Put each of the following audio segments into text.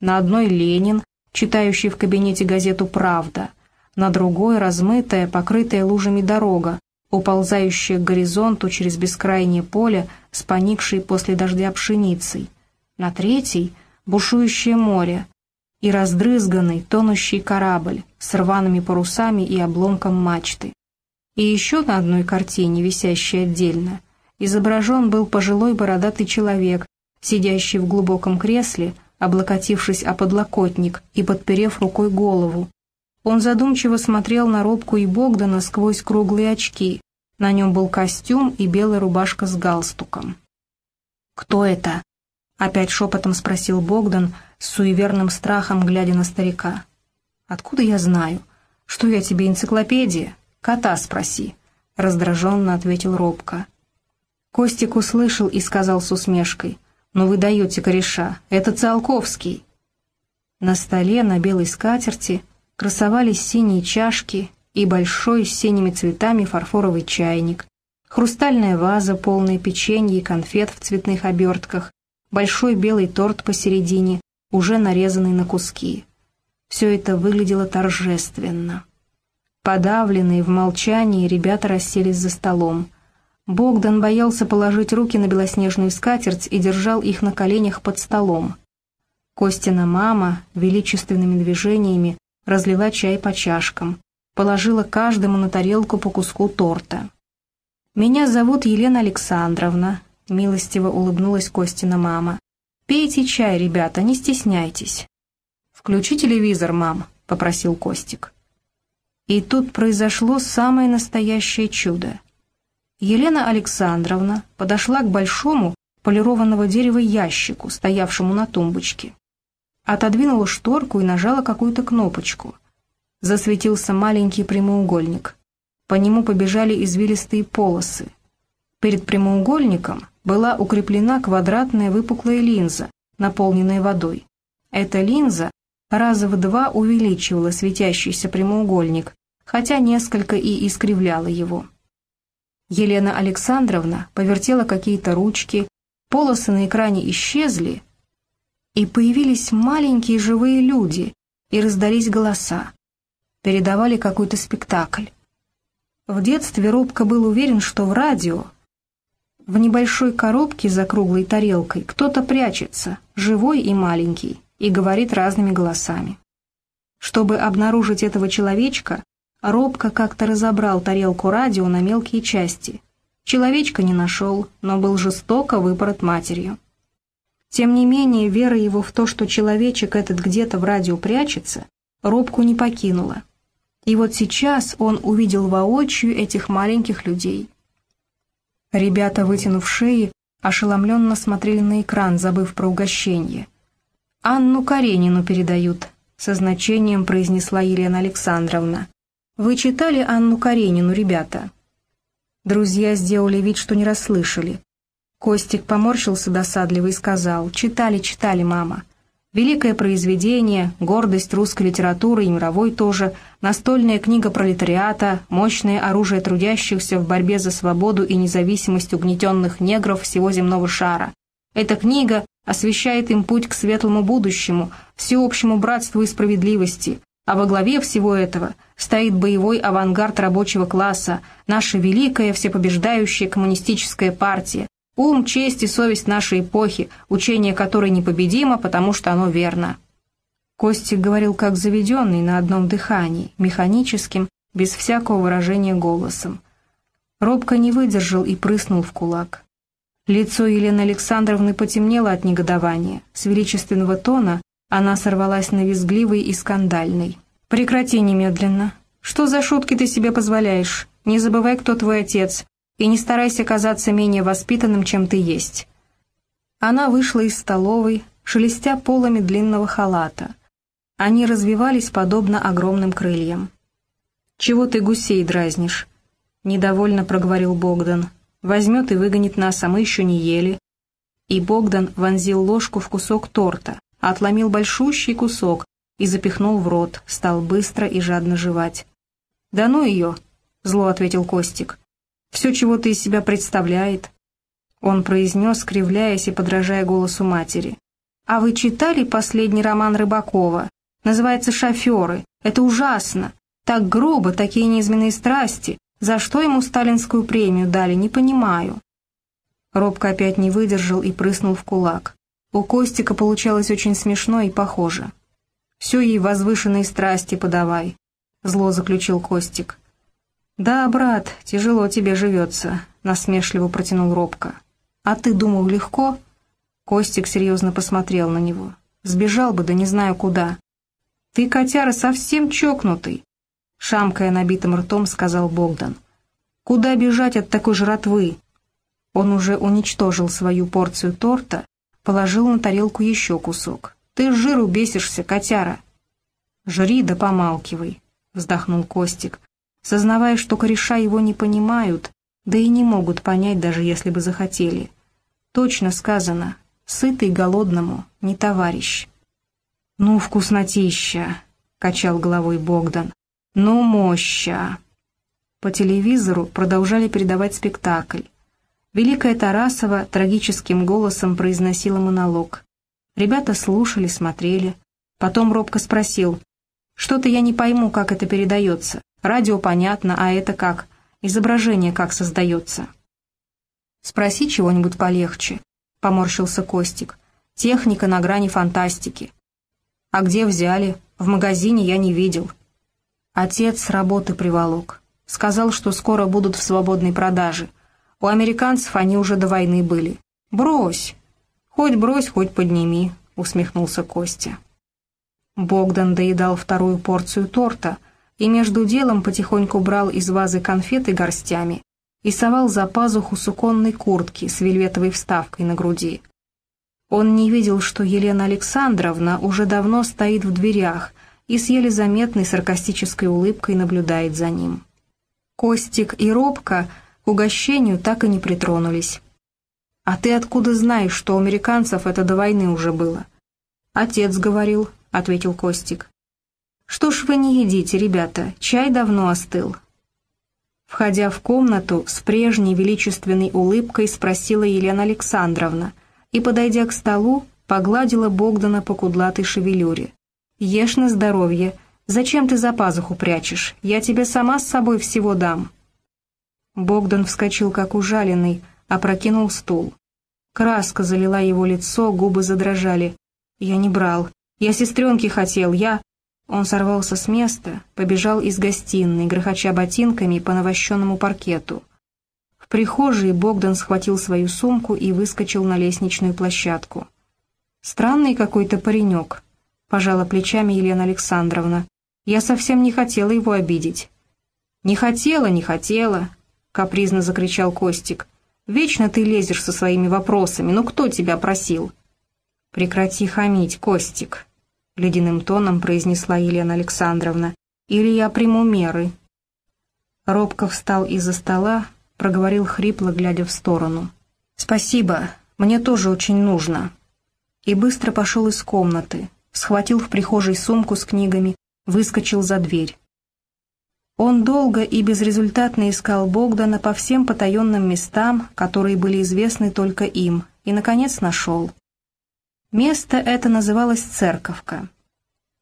На одной Ленин, читающий в кабинете газету «Правда», на другой размытая, покрытая лужами дорога, уползающая к горизонту через бескрайнее поле с поникшей после дождя пшеницей, на третий — бушующее море и раздрызганный, тонущий корабль с рваными парусами и обломком мачты. И еще на одной картине, висящей отдельно, изображен был пожилой бородатый человек, сидящий в глубоком кресле, облокотившись о подлокотник и подперев рукой голову. Он задумчиво смотрел на Робку и Богдана сквозь круглые очки. На нем был костюм и белая рубашка с галстуком. «Кто это?» — опять шепотом спросил Богдан, с суеверным страхом глядя на старика. «Откуда я знаю? Что я тебе, энциклопедия? Кота спроси», — раздраженно ответил Робка. Костик услышал и сказал с усмешкой, «Но вы даете кореша, это Циолковский». На столе на белой скатерти красовались синие чашки и большой с синими цветами фарфоровый чайник, хрустальная ваза, полная печенья и конфет в цветных обертках, большой белый торт посередине, уже нарезанный на куски. Все это выглядело торжественно. Подавленные в молчании, ребята расселись за столом. Богдан боялся положить руки на белоснежную скатерть и держал их на коленях под столом. Костина мама величественными движениями разлила чай по чашкам, положила каждому на тарелку по куску торта. «Меня зовут Елена Александровна», — милостиво улыбнулась Костина мама. «Пейте чай, ребята, не стесняйтесь». «Включи телевизор, мам», — попросил Костик. И тут произошло самое настоящее чудо. Елена Александровна подошла к большому полированного дерева ящику, стоявшему на тумбочке. Отодвинула шторку и нажала какую-то кнопочку. Засветился маленький прямоугольник. По нему побежали извилистые полосы. Перед прямоугольником была укреплена квадратная выпуклая линза, наполненная водой. Эта линза раза в два увеличивала светящийся прямоугольник, хотя несколько и искривляла его. Елена Александровна повертела какие-то ручки, полосы на экране исчезли, и появились маленькие живые люди, и раздались голоса. Передавали какой-то спектакль. В детстве Робко был уверен, что в радио, в небольшой коробке за круглой тарелкой, кто-то прячется, живой и маленький, и говорит разными голосами. Чтобы обнаружить этого человечка, Робко как-то разобрал тарелку радио на мелкие части. Человечка не нашел, но был жестоко выпорот матерью. Тем не менее, вера его в то, что человечек этот где-то в радио прячется, Робку не покинула. И вот сейчас он увидел воочию этих маленьких людей. Ребята, вытянув шеи, ошеломленно смотрели на экран, забыв про угощение. «Анну Каренину передают», — со значением произнесла Елена Александровна. «Вы читали Анну Каренину, ребята?» Друзья сделали вид, что не расслышали. Костик поморщился досадливо и сказал, «Читали, читали, мама. Великое произведение, гордость русской литературы и мировой тоже, настольная книга пролетариата, мощное оружие трудящихся в борьбе за свободу и независимость угнетенных негров всего земного шара. Эта книга освещает им путь к светлому будущему, всеобщему братству и справедливости, а во главе всего этого стоит боевой авангард рабочего класса, наша великая всепобеждающая коммунистическая партия, ум, честь и совесть нашей эпохи, учение которой непобедимо, потому что оно верно. Костик говорил как заведенный на одном дыхании, механическим, без всякого выражения голосом. Робко не выдержал и прыснул в кулак. Лицо Елены Александровны потемнело от негодования. С величественного тона она сорвалась на визгливый и скандальный. «Прекрати немедленно. Что за шутки ты себе позволяешь? Не забывай, кто твой отец, и не старайся казаться менее воспитанным, чем ты есть». Она вышла из столовой, шелестя полами длинного халата. Они развивались подобно огромным крыльям. «Чего ты гусей дразнишь?» — недовольно проговорил Богдан. «Возьмет и выгонит нас, а мы еще не ели». И Богдан вонзил ложку в кусок торта, отломил большущий кусок и запихнул в рот, стал быстро и жадно жевать. «Да ну ее!» — зло ответил Костик. «Все чего-то из себя представляет». Он произнес, кривляясь и подражая голосу матери. «А вы читали последний роман Рыбакова? Называется «Шоферы». Это ужасно. Так грубо, такие низменные страсти. За что ему сталинскую премию дали, не понимаю». Робко опять не выдержал и прыснул в кулак. У Костика получалось очень смешно и похоже. «Все ей возвышенные страсти подавай», — зло заключил Костик. «Да, брат, тяжело тебе живется», — насмешливо протянул Робко. «А ты думал легко?» Костик серьезно посмотрел на него. «Сбежал бы, да не знаю куда». «Ты, котяра, совсем чокнутый», — шамкая набитым ртом, сказал Богдан. «Куда бежать от такой жратвы?» Он уже уничтожил свою порцию торта, положил на тарелку еще кусок. «Ты жиру бесишься, котяра!» «Жри да помалкивай», — вздохнул Костик, сознавая, что кореша его не понимают, да и не могут понять, даже если бы захотели. Точно сказано, сытый голодному не товарищ. «Ну, вкуснотища!» — качал головой Богдан. «Ну, моща!» По телевизору продолжали передавать спектакль. Великая Тарасова трагическим голосом произносила монолог. Ребята слушали, смотрели. Потом робко спросил, «Что-то я не пойму, как это передается. Радио понятно, а это как? Изображение как создается?» «Спроси чего-нибудь полегче», — поморщился Костик. «Техника на грани фантастики». «А где взяли? В магазине я не видел». Отец с работы приволок. Сказал, что скоро будут в свободной продаже. У американцев они уже до войны были. «Брось!» «Хоть брось, хоть подними», — усмехнулся Костя. Богдан доедал вторую порцию торта и между делом потихоньку брал из вазы конфеты горстями и совал за пазуху суконной куртки с вельветовой вставкой на груди. Он не видел, что Елена Александровна уже давно стоит в дверях и с еле заметной саркастической улыбкой наблюдает за ним. Костик и Робка угощению так и не притронулись. «А ты откуда знаешь, что у американцев это до войны уже было?» «Отец говорил», — ответил Костик. «Что ж вы не едите, ребята, чай давно остыл». Входя в комнату, с прежней величественной улыбкой спросила Елена Александровна и, подойдя к столу, погладила Богдана по кудлатой шевелюре. «Ешь на здоровье. Зачем ты за пазуху прячешь? Я тебе сама с собой всего дам». Богдан вскочил как ужаленный, опрокинул стул. Краска залила его лицо, губы задрожали. «Я не брал. Я сестренки хотел, я...» Он сорвался с места, побежал из гостиной, грохоча ботинками по навощенному паркету. В прихожей Богдан схватил свою сумку и выскочил на лестничную площадку. «Странный какой-то паренек», — пожала плечами Елена Александровна. «Я совсем не хотела его обидеть». «Не хотела, не хотела», — капризно закричал Костик. «Вечно ты лезешь со своими вопросами, ну кто тебя просил?» «Прекрати хамить, Костик», — ледяным тоном произнесла Елена Александровна, — «или я приму меры». Робко встал из-за стола, проговорил хрипло, глядя в сторону. «Спасибо, мне тоже очень нужно». И быстро пошел из комнаты, схватил в прихожей сумку с книгами, выскочил за дверь. Он долго и безрезультатно искал Богдана по всем потаенным местам, которые были известны только им, и, наконец, нашел. Место это называлось Церковка.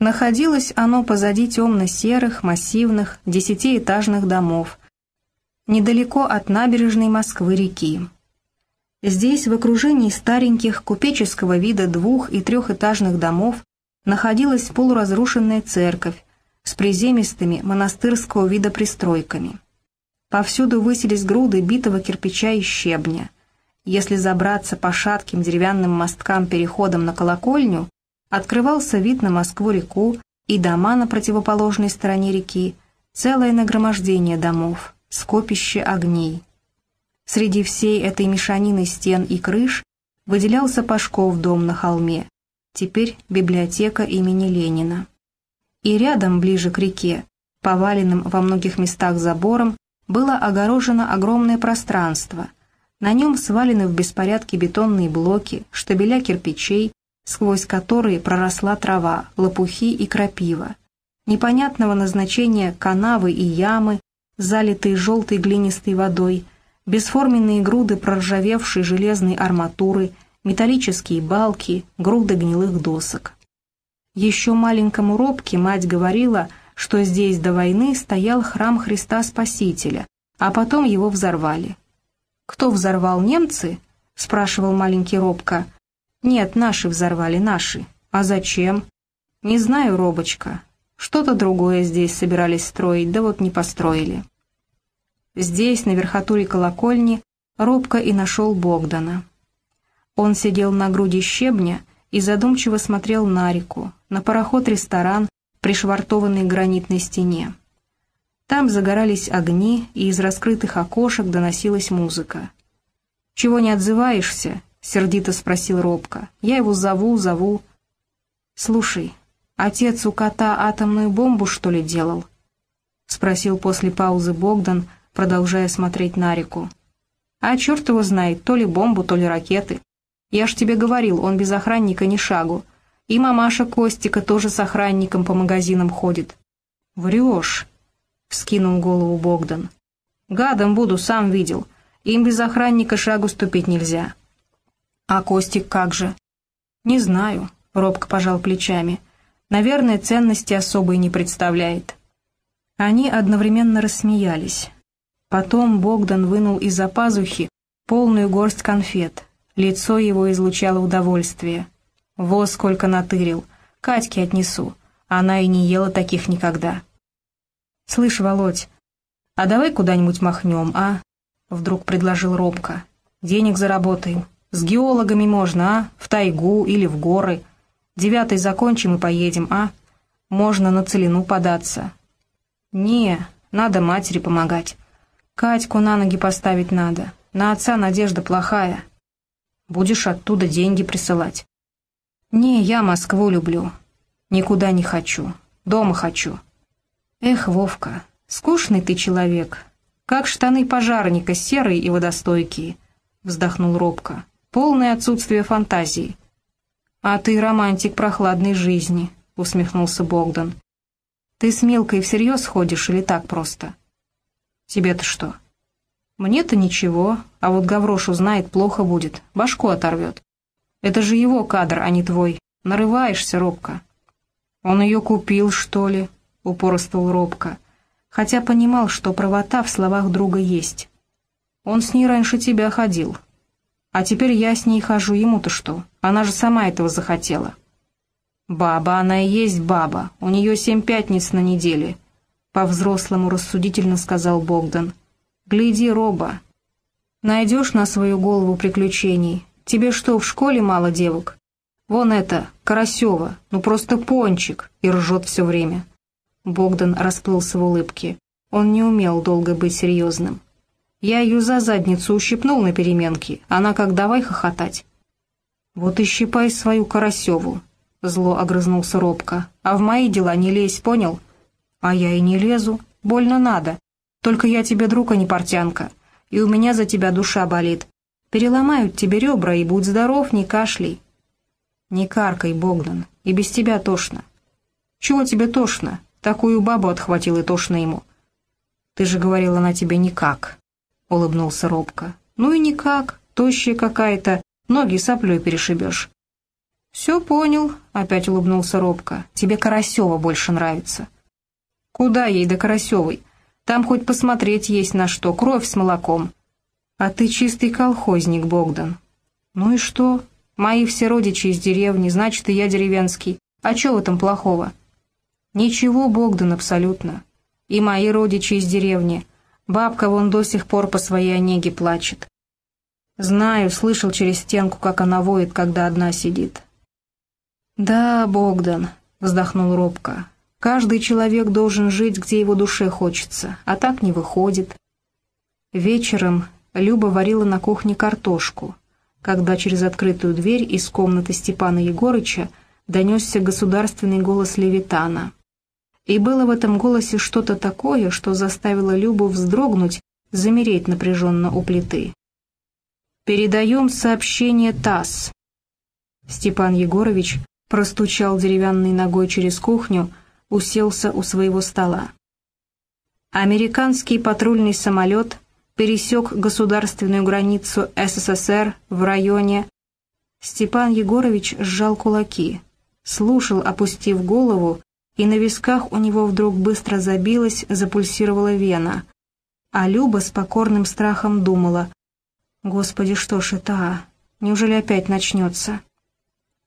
Находилось оно позади темно-серых, массивных, десятиэтажных домов, недалеко от набережной Москвы-реки. Здесь, в окружении стареньких купеческого вида двух- и трехэтажных домов, находилась полуразрушенная церковь с приземистыми монастырского вида пристройками. Повсюду высились груды битого кирпича и щебня – если забраться по шатким деревянным мосткам-переходам на колокольню, открывался вид на Москву-реку и дома на противоположной стороне реки, целое нагромождение домов, скопище огней. Среди всей этой мешанины стен и крыш выделялся Пашков дом на холме, теперь библиотека имени Ленина. И рядом, ближе к реке, поваленным во многих местах забором, было огорожено огромное пространство – на нем свалены в беспорядке бетонные блоки, штабеля кирпичей, сквозь которые проросла трава, лопухи и крапива. Непонятного назначения канавы и ямы, залитые желтой глинистой водой, бесформенные груды проржавевшей железной арматуры металлические балки, груды гнилых досок. Еще маленькому Робке мать говорила, что здесь до войны стоял храм Христа Спасителя, а потом его взорвали. «Кто взорвал, немцы?» — спрашивал маленький Робка. «Нет, наши взорвали, наши. А зачем?» «Не знаю, Робочка. Что-то другое здесь собирались строить, да вот не построили». Здесь, на верхотуре колокольни, Робко и нашел Богдана. Он сидел на груди щебня и задумчиво смотрел на реку, на пароход-ресторан, пришвартованный к гранитной стене. Там загорались огни, и из раскрытых окошек доносилась музыка. «Чего не отзываешься?» — сердито спросил Робко. «Я его зову, зову». «Слушай, отец у кота атомную бомбу, что ли, делал?» — спросил после паузы Богдан, продолжая смотреть на реку. «А черт его знает, то ли бомбу, то ли ракеты. Я ж тебе говорил, он без охранника ни шагу. И мамаша Костика тоже с охранником по магазинам ходит». «Врешь», — вскинул голову Богдан. «Гадом буду, сам видел. Им без охранника шагу ступить нельзя». «А Костик как же?» «Не знаю», — робко пожал плечами. «Наверное, ценности особой не представляет». Они одновременно рассмеялись. Потом Богдан вынул из-за пазухи полную горсть конфет. Лицо его излучало удовольствие. «Во сколько натырил! Катьке отнесу. Она и не ела таких никогда». «Слышь, Володь, а давай куда-нибудь махнем, а?» Вдруг предложил робко. «Денег заработаем. С геологами можно, а? В тайгу или в горы. Девятый закончим и поедем, а? Можно на целину податься». «Не, надо матери помогать». Катьку на ноги поставить надо. На отца надежда плохая. Будешь оттуда деньги присылать. Не, я Москву люблю. Никуда не хочу. Дома хочу. Эх, Вовка, скучный ты человек. Как штаны пожарника, серые и водостойкие. Вздохнул робко. Полное отсутствие фантазии. А ты романтик прохладной жизни, усмехнулся Богдан. Ты с Милкой всерьез ходишь или так просто? — Тебе-то что? Мне-то ничего, а вот Гаврошу знает, плохо будет, башку оторвет. Это же его кадр, а не твой. Нарываешься, Робка. Он ее купил, что ли? Упорствовал Робка, хотя понимал, что правота в словах друга есть. Он с ней раньше тебя ходил. А теперь я с ней хожу, ему-то что? Она же сама этого захотела. Баба, она и есть баба, у нее семь пятниц на неделе, по-взрослому рассудительно сказал Богдан. «Гляди, Роба, найдешь на свою голову приключений. Тебе что, в школе мало девок? Вон это, Карасева, ну просто пончик, и ржет все время». Богдан расплылся в улыбке. Он не умел долго быть серьезным. Я ее за задницу ущипнул на переменке, она как давай хохотать. «Вот и щипай свою Карасеву», — зло огрызнулся робко. «А в мои дела не лезь, понял?» А я и не лезу. Больно надо. Только я тебе друг, а не портянка. И у меня за тебя душа болит. Переломают тебе ребра, и будь здоров, не кашляй. Не каркай, Богдан, и без тебя тошно. Чего тебе тошно? Такую бабу отхватил и тошно ему. Ты же говорила на тебе никак, улыбнулся робко. Ну и никак, тощая какая-то, ноги соплей перешибешь. «Все понял», — опять улыбнулся робко. «Тебе Карасева больше нравится». Куда ей до Карасевой? Там хоть посмотреть есть на что, кровь с молоком. А ты чистый колхозник, Богдан. Ну и что? Мои все родичи из деревни, значит, и я деревенский. А что в этом плохого? Ничего, Богдан, абсолютно. И мои родичи из деревни. Бабка вон до сих пор по своей онеге плачет. Знаю, слышал через стенку, как она воет, когда одна сидит. «Да, Богдан», — вздохнул робко, Каждый человек должен жить, где его душе хочется, а так не выходит. Вечером Люба варила на кухне картошку, когда через открытую дверь из комнаты Степана Егорыча донесся государственный голос Левитана. И было в этом голосе что-то такое, что заставило Любу вздрогнуть, замереть напряженно у плиты. «Передаем сообщение ТАСС». Степан Егорович простучал деревянной ногой через кухню, уселся у своего стола. Американский патрульный самолет пересек государственную границу СССР в районе Степан Егорович сжал кулаки, слушал, опустив голову, и на висках у него вдруг быстро забилась, запульсировала вена. А Люба с покорным страхом думала, «Господи, что ж это, а? Неужели опять начнется?»